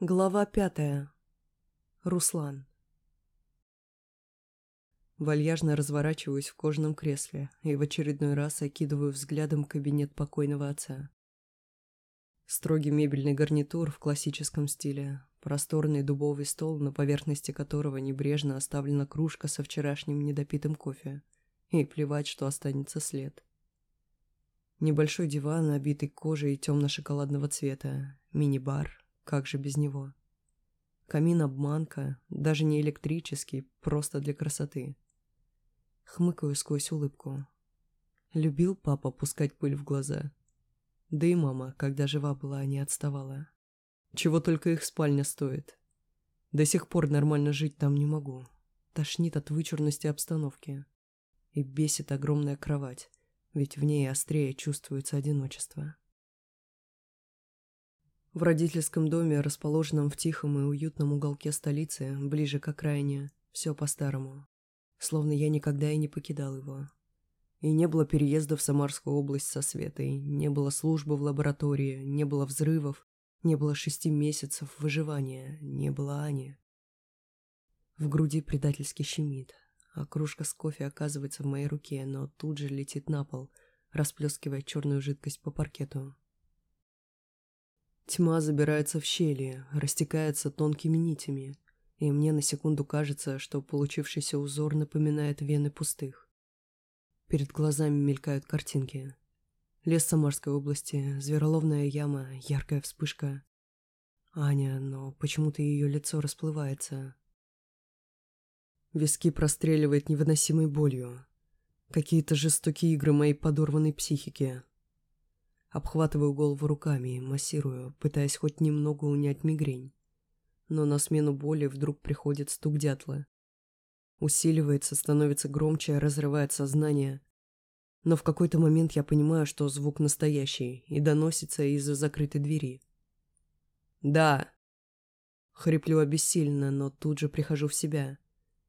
Глава пятая. Руслан. Вальяжно разворачиваюсь в кожаном кресле и в очередной раз окидываю взглядом кабинет покойного отца. Строгий мебельный гарнитур в классическом стиле, просторный дубовый стол, на поверхности которого небрежно оставлена кружка со вчерашним недопитым кофе, и плевать, что останется след. Небольшой диван, обитый кожей темно-шоколадного цвета, мини-бар, как же без него? Камин-обманка, даже не электрический, просто для красоты. Хмыкаю сквозь улыбку. Любил папа пускать пыль в глаза. Да и мама, когда жива была, не отставала. Чего только их спальня стоит. До сих пор нормально жить там не могу. Тошнит от вычурности обстановки. И бесит огромная кровать, ведь в ней острее чувствуется одиночество. В родительском доме, расположенном в тихом и уютном уголке столицы, ближе к окраине, все по-старому. Словно я никогда и не покидал его. И не было переезда в Самарскую область со Светой, не было службы в лаборатории, не было взрывов, не было шести месяцев выживания, не было Ани. В груди предательски щемит, а кружка с кофе оказывается в моей руке, но тут же летит на пол, расплескивая черную жидкость по паркету. Тьма забирается в щели, растекается тонкими нитями, и мне на секунду кажется, что получившийся узор напоминает вены пустых. Перед глазами мелькают картинки. Лес Самарской области, звероловная яма, яркая вспышка. Аня, но почему-то ее лицо расплывается. Виски простреливает невыносимой болью. Какие-то жестокие игры моей подорванной психики. Обхватываю голову руками, массирую, пытаясь хоть немного унять мигрень. Но на смену боли вдруг приходит стук дятла. Усиливается, становится громче, разрывает сознание. Но в какой-то момент я понимаю, что звук настоящий и доносится из-за закрытой двери. «Да!» Хриплю обессильно, но тут же прихожу в себя.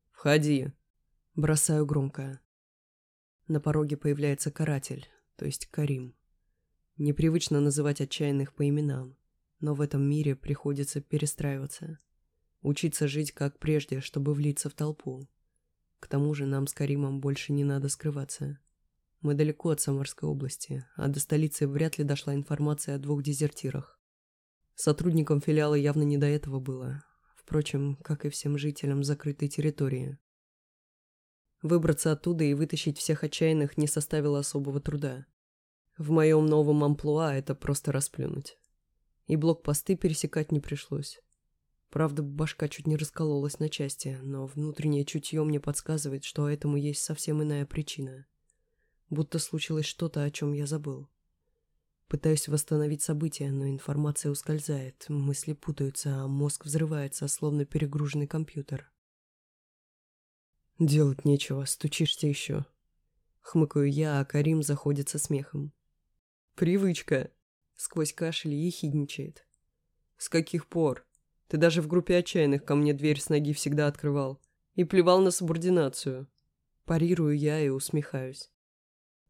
«Входи!» Бросаю громко. На пороге появляется каратель, то есть Карим. Непривычно называть отчаянных по именам, но в этом мире приходится перестраиваться. Учиться жить как прежде, чтобы влиться в толпу. К тому же нам с Каримом больше не надо скрываться. Мы далеко от Самарской области, а до столицы вряд ли дошла информация о двух дезертирах. Сотрудникам филиала явно не до этого было. Впрочем, как и всем жителям закрытой территории. Выбраться оттуда и вытащить всех отчаянных не составило особого труда. В моем новом амплуа это просто расплюнуть. И блокпосты пересекать не пришлось. Правда, башка чуть не раскололась на части, но внутреннее чутье мне подсказывает, что этому есть совсем иная причина. Будто случилось что-то, о чем я забыл. Пытаюсь восстановить события, но информация ускользает, мысли путаются, а мозг взрывается, словно перегруженный компьютер. «Делать нечего, стучишься еще». Хмыкаю я, а Карим заходится смехом. «Привычка!» — сквозь кашель ехидничает. «С каких пор? Ты даже в группе отчаянных ко мне дверь с ноги всегда открывал и плевал на субординацию». Парирую я и усмехаюсь.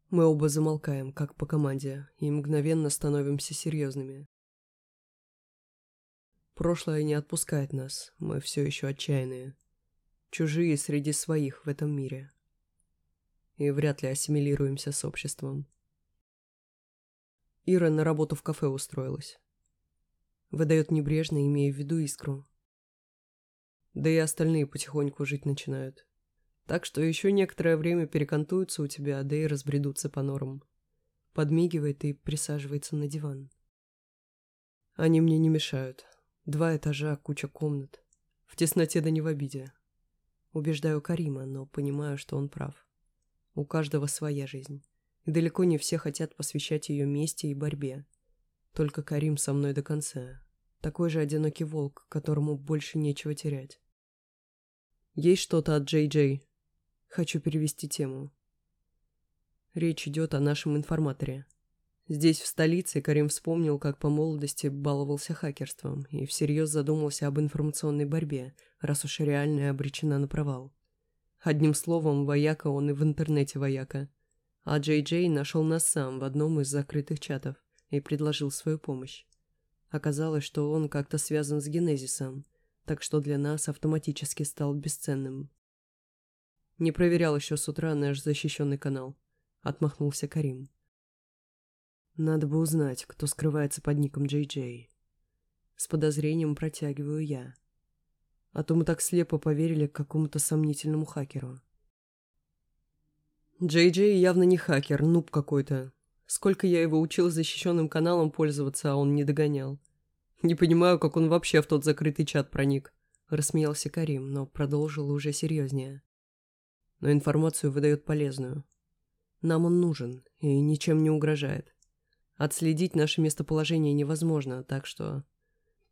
Мы оба замолкаем, как по команде, и мгновенно становимся серьезными. Прошлое не отпускает нас, мы все еще отчаянные. Чужие среди своих в этом мире. И вряд ли ассимилируемся с обществом. Ира на работу в кафе устроилась. Выдает небрежно, имея в виду искру. Да и остальные потихоньку жить начинают. Так что еще некоторое время перекантуются у тебя, да и разбредутся по норам. Подмигивает и присаживается на диван. Они мне не мешают. Два этажа, куча комнат. В тесноте да не в обиде. Убеждаю Карима, но понимаю, что он прав. У каждого своя жизнь и далеко не все хотят посвящать ее мести и борьбе. Только Карим со мной до конца. Такой же одинокий волк, которому больше нечего терять. Есть что-то от Джей Джей? Хочу перевести тему. Речь идет о нашем информаторе. Здесь, в столице, Карим вспомнил, как по молодости баловался хакерством и всерьез задумался об информационной борьбе, раз уж реальная обречена на провал. Одним словом, вояка он и в интернете вояка. А Джей Джей нашел нас сам в одном из закрытых чатов и предложил свою помощь. Оказалось, что он как-то связан с генезисом, так что для нас автоматически стал бесценным. Не проверял еще с утра наш защищенный канал. Отмахнулся Карим. Надо бы узнать, кто скрывается под ником Джей Джей. С подозрением протягиваю я. А то мы так слепо поверили какому-то сомнительному хакеру. Джей Джей явно не хакер, нуб какой-то. Сколько я его учил защищенным каналом пользоваться, а он не догонял. Не понимаю, как он вообще в тот закрытый чат проник. Рассмеялся Карим, но продолжил уже серьезнее. Но информацию выдает полезную. Нам он нужен и ничем не угрожает. Отследить наше местоположение невозможно, так что...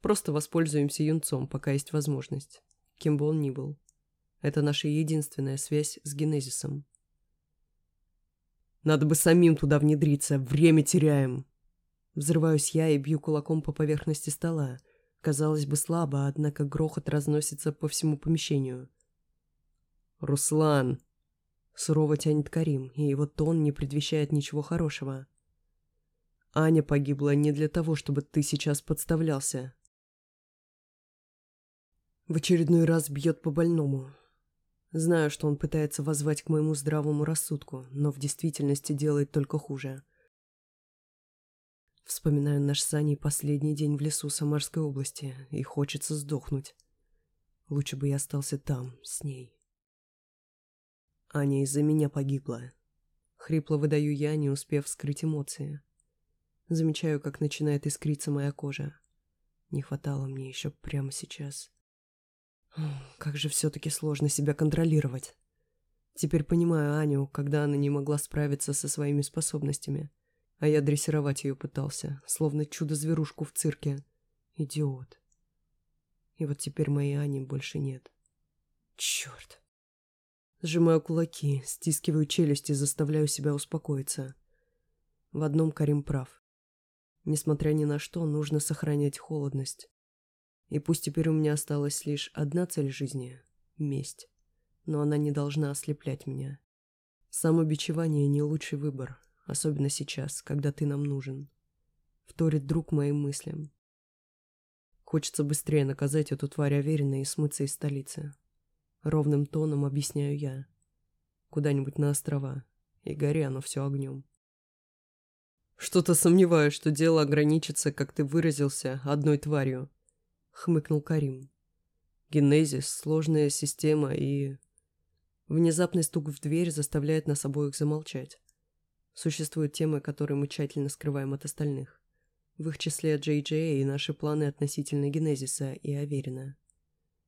Просто воспользуемся юнцом, пока есть возможность. Кем бы он ни был. Это наша единственная связь с Генезисом. Надо бы самим туда внедриться, время теряем. Взрываюсь я и бью кулаком по поверхности стола. Казалось бы, слабо, однако грохот разносится по всему помещению. «Руслан!» Сурово тянет Карим, и его тон не предвещает ничего хорошего. «Аня погибла не для того, чтобы ты сейчас подставлялся». В очередной раз бьет по больному. Знаю, что он пытается воззвать к моему здравому рассудку, но в действительности делает только хуже. Вспоминаю наш с Аней последний день в лесу Самарской области, и хочется сдохнуть. Лучше бы я остался там, с ней. Аня из-за меня погибла. Хрипло выдаю я, не успев скрыть эмоции. Замечаю, как начинает искриться моя кожа. Не хватало мне еще прямо сейчас. Как же все-таки сложно себя контролировать. Теперь понимаю Аню, когда она не могла справиться со своими способностями. А я дрессировать ее пытался, словно чудо-зверушку в цирке. Идиот. И вот теперь моей Ани больше нет. Черт. Сжимаю кулаки, стискиваю челюсти, заставляю себя успокоиться. В одном Карим прав. Несмотря ни на что, нужно сохранять холодность. И пусть теперь у меня осталась лишь одна цель жизни — месть. Но она не должна ослеплять меня. Самобичевание — не лучший выбор, особенно сейчас, когда ты нам нужен. Вторит друг моим мыслям. Хочется быстрее наказать эту тварь Аверина и смыться из столицы. Ровным тоном объясняю я. Куда-нибудь на острова. И гори оно все огнем. Что-то сомневаюсь, что дело ограничится, как ты выразился, одной тварью. — хмыкнул Карим. «Генезис, сложная система и...» Внезапный стук в дверь заставляет нас обоих замолчать. Существуют темы, которые мы тщательно скрываем от остальных. В их числе Джей Джей и наши планы относительно Генезиса и Аверина.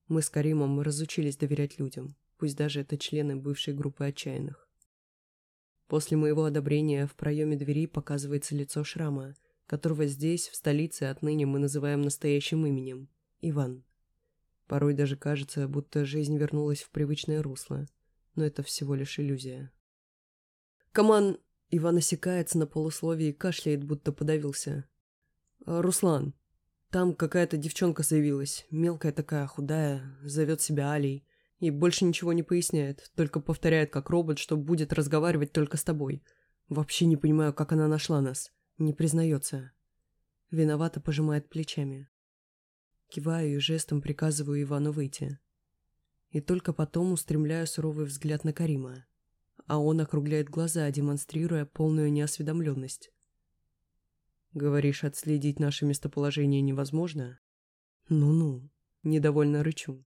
Мы с Каримом разучились доверять людям, пусть даже это члены бывшей группы отчаянных. После моего одобрения в проеме двери показывается лицо шрама, которого здесь, в столице, отныне мы называем настоящим именем Иван. Порой даже кажется, будто жизнь вернулась в привычное русло, но это всего лишь иллюзия. Коман... Иван осекается на полусловии и кашляет, будто подавился. «А, «Руслан, там какая-то девчонка заявилась, мелкая такая, худая, зовет себя Алей, и больше ничего не поясняет, только повторяет как робот, что будет разговаривать только с тобой. Вообще не понимаю, как она нашла нас. Не признается». Виновато пожимает плечами. Киваю и жестом приказываю Ивану выйти. И только потом устремляю суровый взгляд на Карима. А он округляет глаза, демонстрируя полную неосведомленность. «Говоришь, отследить наше местоположение невозможно?» «Ну-ну», — недовольно рычу.